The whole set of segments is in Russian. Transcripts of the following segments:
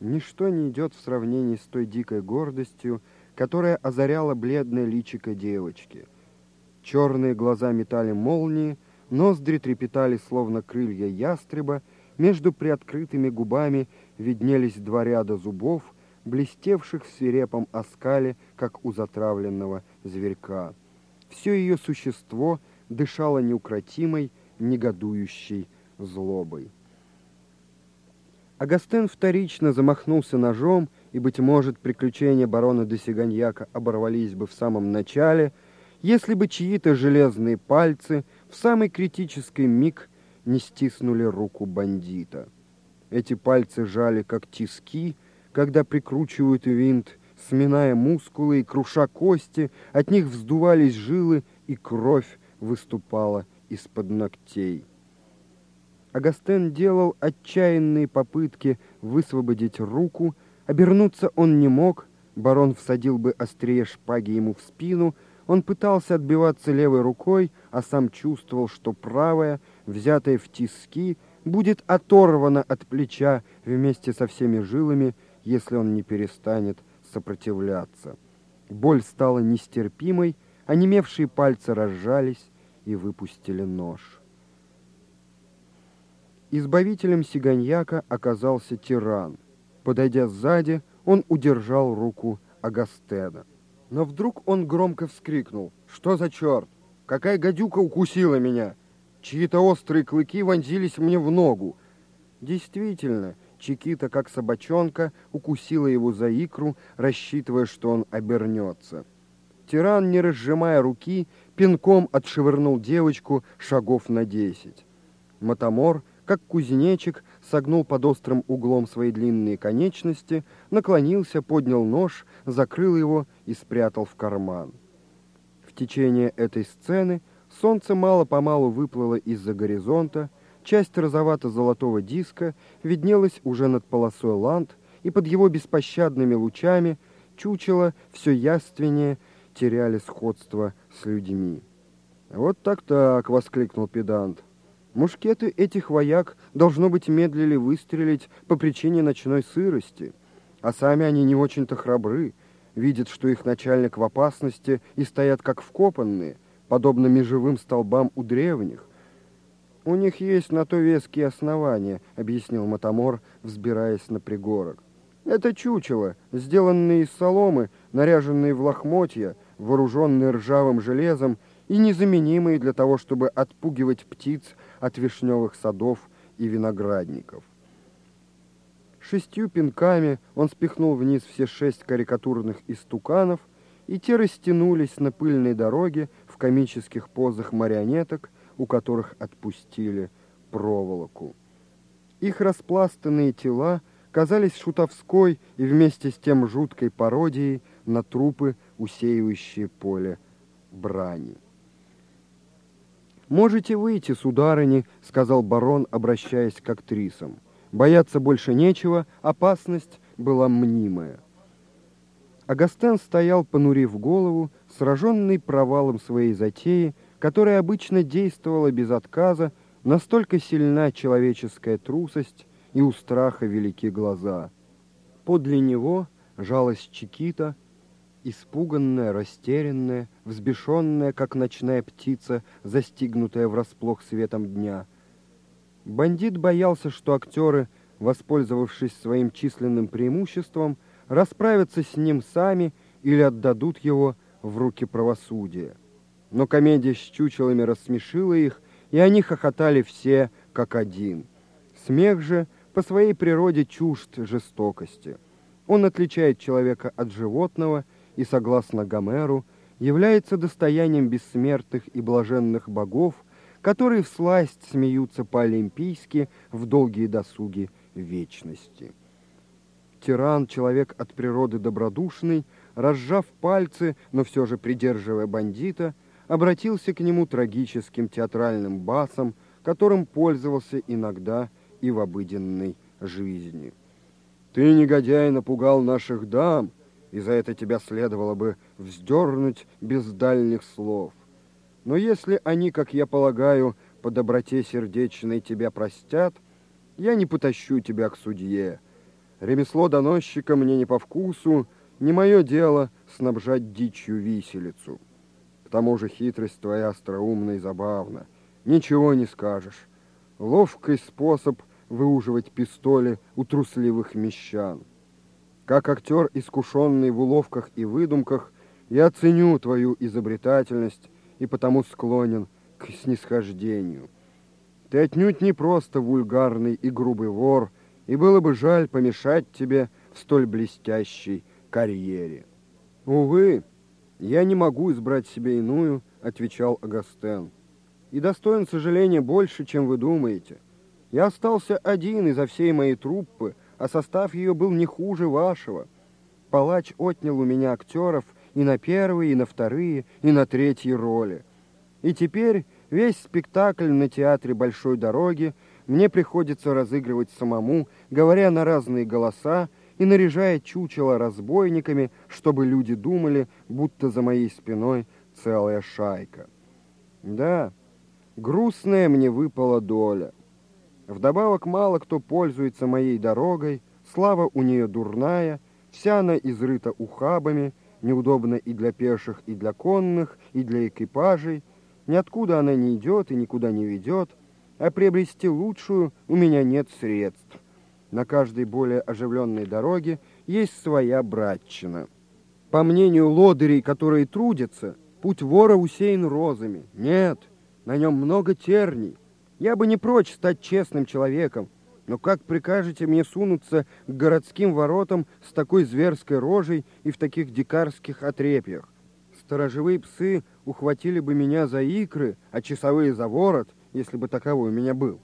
Ничто не идет в сравнении с той дикой гордостью, которая озаряла бледное личико девочки. Черные глаза метали молнии, ноздри трепетали, словно крылья ястреба, между приоткрытыми губами виднелись два ряда зубов, блестевших в свирепом оскале, как у затравленного зверька. Все ее существо дышало неукротимой, негодующей злобой. Агастен вторично замахнулся ножом, и, быть может, приключения барона де Сиганьяка оборвались бы в самом начале, если бы чьи-то железные пальцы в самый критический миг не стиснули руку бандита. Эти пальцы жали, как тиски, когда прикручивают винт, сминая мускулы и круша кости, от них вздувались жилы, и кровь выступала из-под ногтей. Агастен делал отчаянные попытки высвободить руку, обернуться он не мог, барон всадил бы острее шпаги ему в спину, он пытался отбиваться левой рукой, а сам чувствовал, что правая, взятая в тиски, будет оторвана от плеча вместе со всеми жилами, если он не перестанет сопротивляться. Боль стала нестерпимой, онемевшие пальцы разжались и выпустили нож. Избавителем сиганьяка оказался тиран. Подойдя сзади, он удержал руку Агастена. Но вдруг он громко вскрикнул. «Что за черт? Какая гадюка укусила меня? Чьи-то острые клыки вонзились мне в ногу». Действительно, Чикита, как собачонка, укусила его за икру, рассчитывая, что он обернется. Тиран, не разжимая руки, пинком отшвырнул девочку шагов на десять. Матамор как кузнечик, согнул под острым углом свои длинные конечности, наклонился, поднял нож, закрыл его и спрятал в карман. В течение этой сцены солнце мало-помалу выплыло из-за горизонта, часть розовато-золотого диска виднелась уже над полосой ланд, и под его беспощадными лучами чучело все яственнее теряли сходство с людьми. «Вот так-так!» — воскликнул педант. Мушкеты этих вояк, должно быть, медлили выстрелить по причине ночной сырости, а сами они не очень-то храбры, видят, что их начальник в опасности и стоят как вкопанные, подобно межевым столбам у древних. «У них есть на то веские основания», — объяснил Матамор, взбираясь на пригорок. «Это чучело, сделанные из соломы, наряженные в лохмотья, вооруженные ржавым железом и незаменимые для того, чтобы отпугивать птиц от вишневых садов и виноградников. Шестью пинками он спихнул вниз все шесть карикатурных истуканов, и те растянулись на пыльной дороге в комических позах марионеток, у которых отпустили проволоку. Их распластанные тела казались шутовской и вместе с тем жуткой пародией на трупы, усеивающие поле брани. «Можете выйти, сударыни», — сказал барон, обращаясь к актрисам. Бояться больше нечего, опасность была мнимая. Агастен стоял, понурив голову, сраженный провалом своей затеи, которая обычно действовала без отказа, настолько сильна человеческая трусость и у страха велики глаза. Подле него жалость Чикита — испуганная, растерянная, взбешенная, как ночная птица, застигнутая врасплох светом дня. Бандит боялся, что актеры, воспользовавшись своим численным преимуществом, расправятся с ним сами или отдадут его в руки правосудия. Но комедия с чучелами рассмешила их, и они хохотали все как один. Смех же по своей природе чужд жестокости. Он отличает человека от животного – и, согласно Гомеру, является достоянием бессмертных и блаженных богов, которые всласть смеются по-олимпийски в долгие досуги вечности. Тиран, человек от природы добродушный, разжав пальцы, но все же придерживая бандита, обратился к нему трагическим театральным басом, которым пользовался иногда и в обыденной жизни. «Ты, негодяй, напугал наших дам!» И за это тебя следовало бы вздернуть без дальних слов. Но если они, как я полагаю, по доброте сердечной тебя простят, я не потащу тебя к судье. Ремесло доносчика мне не по вкусу, не мое дело снабжать дичью виселицу. К тому же хитрость твоя остроумна и забавна. Ничего не скажешь. Ловкий способ выуживать пистоли у трусливых мещан. Как актер, искушенный в уловках и выдумках, я ценю твою изобретательность и потому склонен к снисхождению. Ты отнюдь не просто вульгарный и грубый вор, и было бы жаль помешать тебе в столь блестящей карьере. Увы, я не могу избрать себе иную, отвечал Агастен. И достоин сожаления больше, чем вы думаете. Я остался один изо всей моей труппы, а состав ее был не хуже вашего. Палач отнял у меня актеров и на первые, и на вторые, и на третьи роли. И теперь весь спектакль на театре Большой дороги мне приходится разыгрывать самому, говоря на разные голоса и наряжая чучело разбойниками, чтобы люди думали, будто за моей спиной целая шайка. Да, грустная мне выпала доля. Вдобавок мало кто пользуется моей дорогой, слава у нее дурная, вся она изрыта ухабами, неудобна и для пеших, и для конных, и для экипажей. Ниоткуда она не идет и никуда не ведет, а приобрести лучшую у меня нет средств. На каждой более оживленной дороге есть своя братчина. По мнению лодырей, которые трудятся, путь вора усеян розами. Нет, на нем много терний. Я бы не прочь стать честным человеком, но как прикажете мне сунуться к городским воротам с такой зверской рожей и в таких дикарских отрепьях? Сторожевые псы ухватили бы меня за икры, а часовые за ворот, если бы таковой у меня был.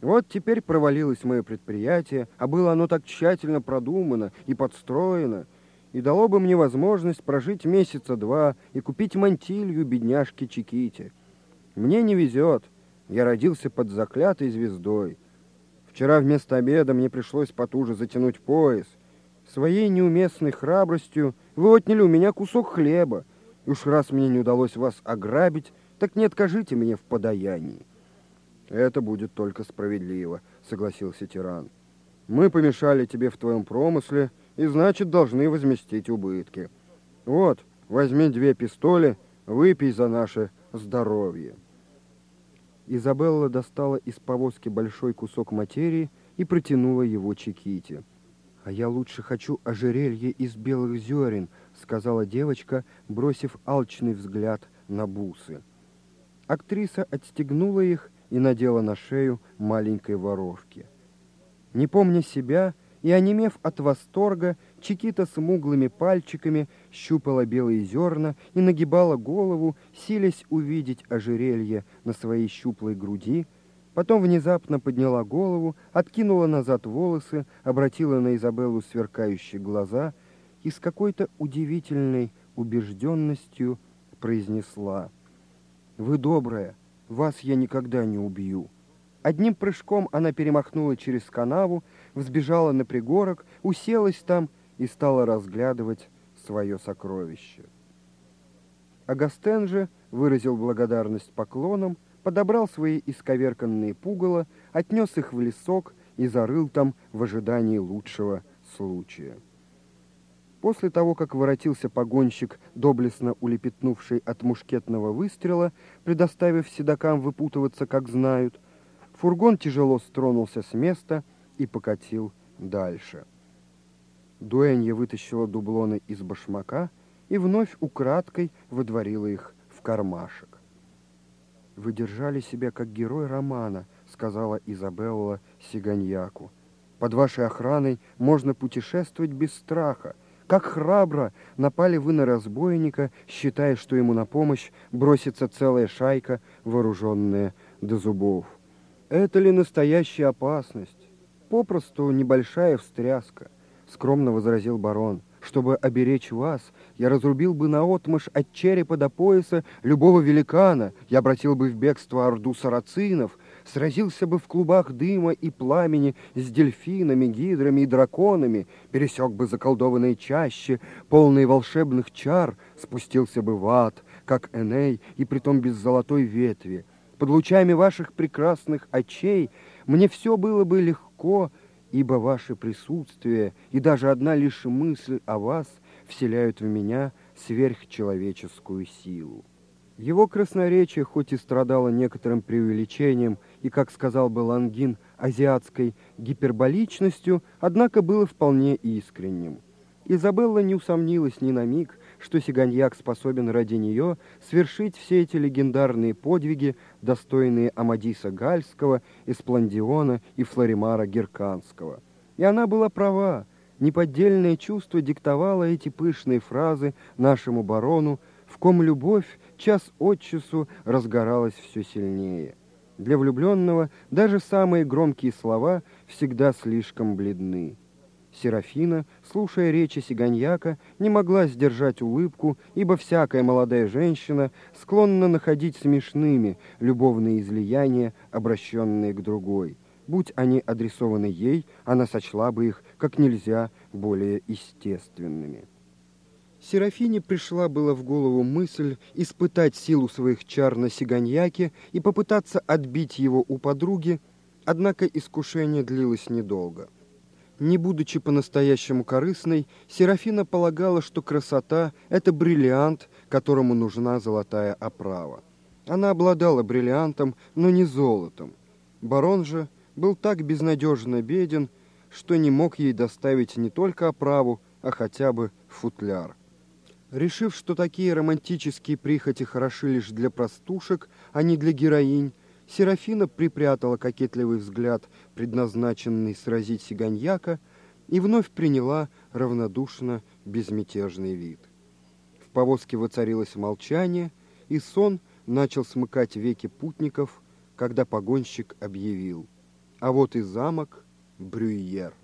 Вот теперь провалилось мое предприятие, а было оно так тщательно продумано и подстроено, и дало бы мне возможность прожить месяца два и купить мантилью бедняжки Чиките. Мне не везет, я родился под заклятой звездой. Вчера вместо обеда мне пришлось потуже затянуть пояс. Своей неуместной храбростью вы отняли у меня кусок хлеба, и уж раз мне не удалось вас ограбить, так не откажите мне в подаянии. Это будет только справедливо, согласился тиран. Мы помешали тебе в твоем промысле и, значит, должны возместить убытки. Вот, возьми две пистоли, выпей за наше здоровье. Изабелла достала из повозки большой кусок материи и протянула его Чиките. «А я лучше хочу ожерелье из белых зерен», — сказала девочка, бросив алчный взгляд на бусы. Актриса отстегнула их и надела на шею маленькой воровки. Не помня себя и онемев от восторга, Чикита смуглыми пальчиками щупала белые зерна и нагибала голову, силясь увидеть ожерелье на своей щуплой груди, потом внезапно подняла голову, откинула назад волосы, обратила на Изабеллу сверкающие глаза и с какой-то удивительной убежденностью произнесла «Вы добрая, вас я никогда не убью». Одним прыжком она перемахнула через канаву, взбежала на пригорок, уселась там и стала разглядывать свое сокровище. Агастен же выразил благодарность поклоном, подобрал свои исковерканные пугало, отнес их в лесок и зарыл там в ожидании лучшего случая. После того, как воротился погонщик, доблестно улепетнувший от мушкетного выстрела, предоставив седокам выпутываться, как знают, фургон тяжело стронулся с места и покатил дальше. Дуэнья вытащила дублоны из башмака и вновь украдкой выдворила их в кармашек. «Вы держали себя как герой романа», — сказала Изабелла Сиганьяку. «Под вашей охраной можно путешествовать без страха, как храбро напали вы на разбойника, считая, что ему на помощь бросится целая шайка, вооруженная до зубов. Это ли настоящая опасность? Попросту небольшая встряска, скромно возразил барон. Чтобы оберечь вас, я разрубил бы наотмашь от черепа до пояса любого великана, я обратил бы в бегство орду сарацинов, сразился бы в клубах дыма и пламени с дельфинами, гидрами и драконами, пересек бы заколдованные чащи, полные волшебных чар, спустился бы в ад, как Эней, и притом без золотой ветви. Под лучами ваших прекрасных очей мне все было бы легко ибо ваше присутствие и даже одна лишь мысль о вас вселяют в меня сверхчеловеческую силу. Его красноречие хоть и страдало некоторым преувеличением и, как сказал бы Лангин, азиатской гиперболичностью, однако было вполне искренним. Изабелла не усомнилась ни на миг, что Сиганьяк способен ради нее свершить все эти легендарные подвиги, достойные Амадиса Гальского, Эспландиона и Флоримара Герканского. И она была права. Неподдельное чувство диктовало эти пышные фразы нашему барону, в ком любовь час от часу разгоралась все сильнее. Для влюбленного даже самые громкие слова всегда слишком бледны. Серафина, слушая речи Сиганьяка, не могла сдержать улыбку, ибо всякая молодая женщина склонна находить смешными любовные излияния, обращенные к другой. Будь они адресованы ей, она сочла бы их как нельзя более естественными. Серафине пришла было в голову мысль испытать силу своих чар на Сиганьяке и попытаться отбить его у подруги, однако искушение длилось недолго. Не будучи по-настоящему корыстной, Серафина полагала, что красота – это бриллиант, которому нужна золотая оправа. Она обладала бриллиантом, но не золотом. Барон же был так безнадежно беден, что не мог ей доставить не только оправу, а хотя бы футляр. Решив, что такие романтические прихоти хороши лишь для простушек, а не для героинь, Серафина припрятала кокетливый взгляд, предназначенный сразить сиганьяка, и вновь приняла равнодушно безмятежный вид. В повозке воцарилось молчание, и сон начал смыкать веки путников, когда погонщик объявил «А вот и замок Брюйер».